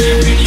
Yeah.